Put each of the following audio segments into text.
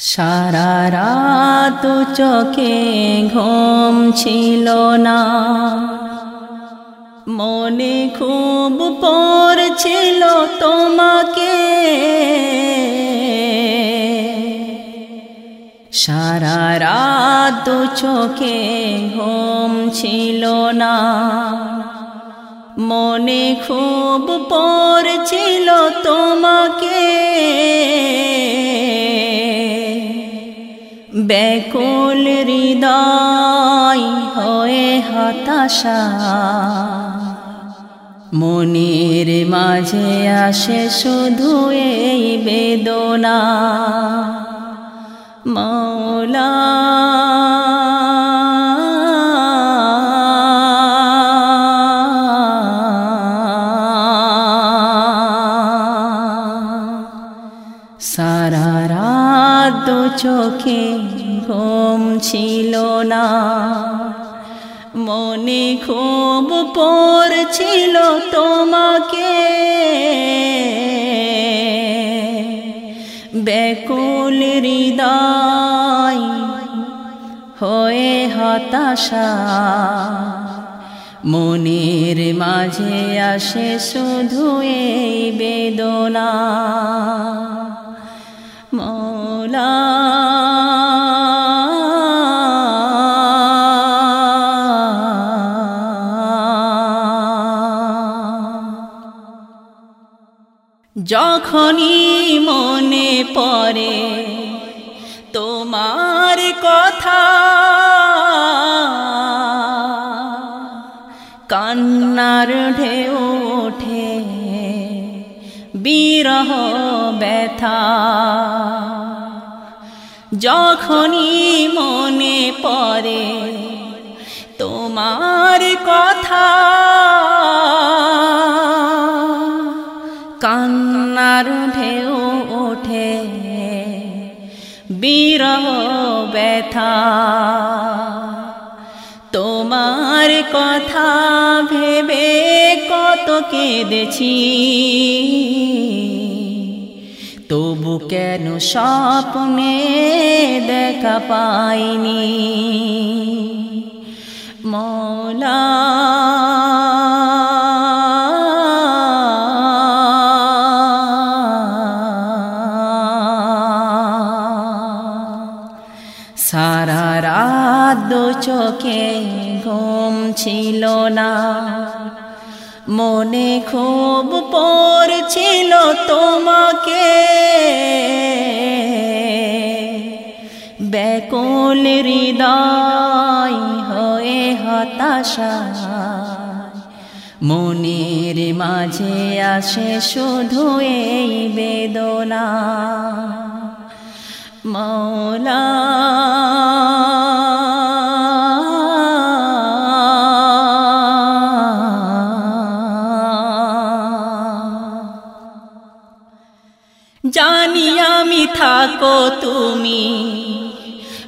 সারা রাত চোখে ঘুম ছিল না। মনে খুব পড়ছিল তোমাকে। সারা রাত চোখে ঘুম ছিল না। মনে খুব পড়ছিল তোমাকে। ব্যাকুল হৃদয় হয়ে হতাশা। মনের মাঝে আসে শুধু এই বেদনা। মৌলা চোখে ঘুম ছিল না। মনে খুব পড়ছিল তোমাকে। ব্যাকুল হৃদয় হয়ে হতাশা। মনের মাঝে আসে শুধু এই বেদনা। মৌলা। যখনই মনে পড়ে তোমার কথা কান্নার ঢেউ ওঠে বিরহ ব্যথা। যখনই মনে পড়ে তোমার কথা, কান্নার ঢেউ ওঠে, বিরহ ব্যথা। তোমার কথা ভেবে কত কেঁদেছি। তবু কেন স্বপ্নে দেখা পাইনি? মৌলা। সারা রাত চোখে ঘুম ছিল না। মনে খুব পড়ছিল তোমাকে। ব্যাকুল হৃদয় হয়ে হতাশা মনের মাঝে আসে শুধু এই বেদনা। মৌলা জানি আমি থাকো তুমি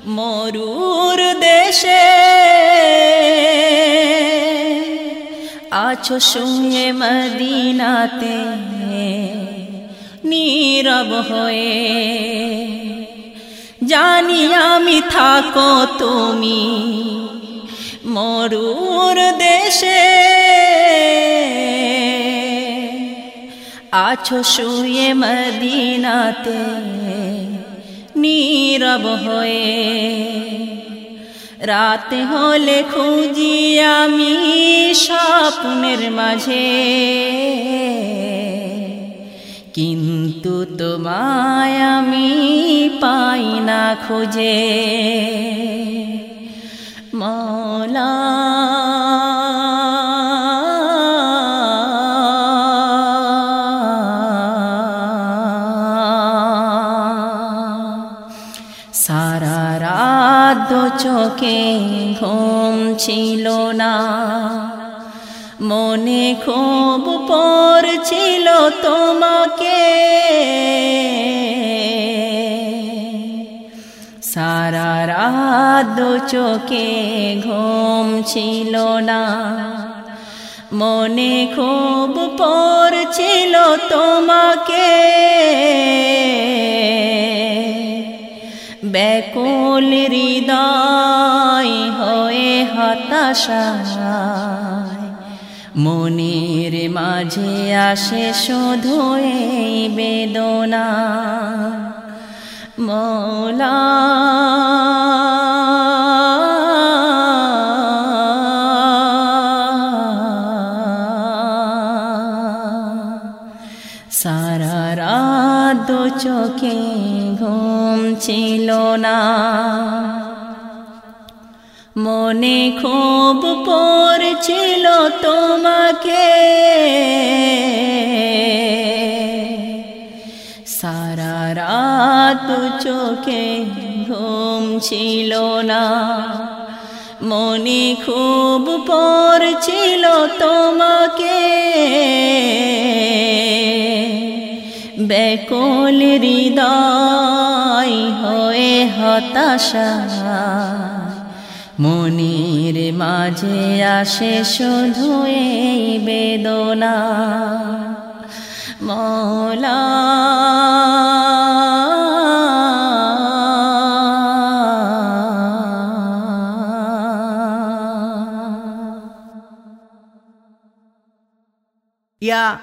মরুর দেশে। আছো শুয়ে মদিনাতে, নীরব হয়ে। জানি আমি থাকো তুমি মরুর দেশে। আছো শুয়ে মদিনাতে, নীরব হয়ে। রাত হলে খুঁজি আমি স্বপ্নের মাঝে। কিন্তু তোমায় আমি পাই না খুঁজে। মৌলা চোখে ঘুম ছিল না। মনে খুব পড়ছিল তোমাকে। সারা রাত চোখে ঘুম ছিল না। মনে খুব পড়ছিল তোমাকে। ব্যাকুল হৃদয় হয়ে হতাশায়। মনের মাঝে আসে শুধু এই বেদনা। মৌলা সারা দু চোখে ঘুম ছিল না। মনে খুব পড়ছিল তোমাকে। সারা রাত চোখে ঘুম ছিল না। মনে খুব পড়ছিল তোমাকে। ব্যাকুল হৃদয় হয়ে হতাশা। মনির মাঝে আসে শুধু এই বেদনা। মৌলা